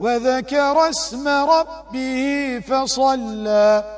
وذكر اسم ربه فصلى